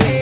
yeah.